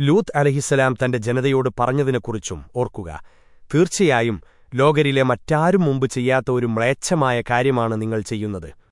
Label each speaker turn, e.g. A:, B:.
A: ലൂത്ത് അലഹിസലാം തന്റെ ജനതയോട് പറഞ്ഞതിനെക്കുറിച്ചും ഓർക്കുക. തീർച്ചയായും ലോകരിലെ മറ്റാരും മുമ്പ് ചെയ്യാത്ത ഒരു മ്ലേച്ഛമായ കാര്യമാണ് നിങ്ങൾ ചെയ്യുന്നത്.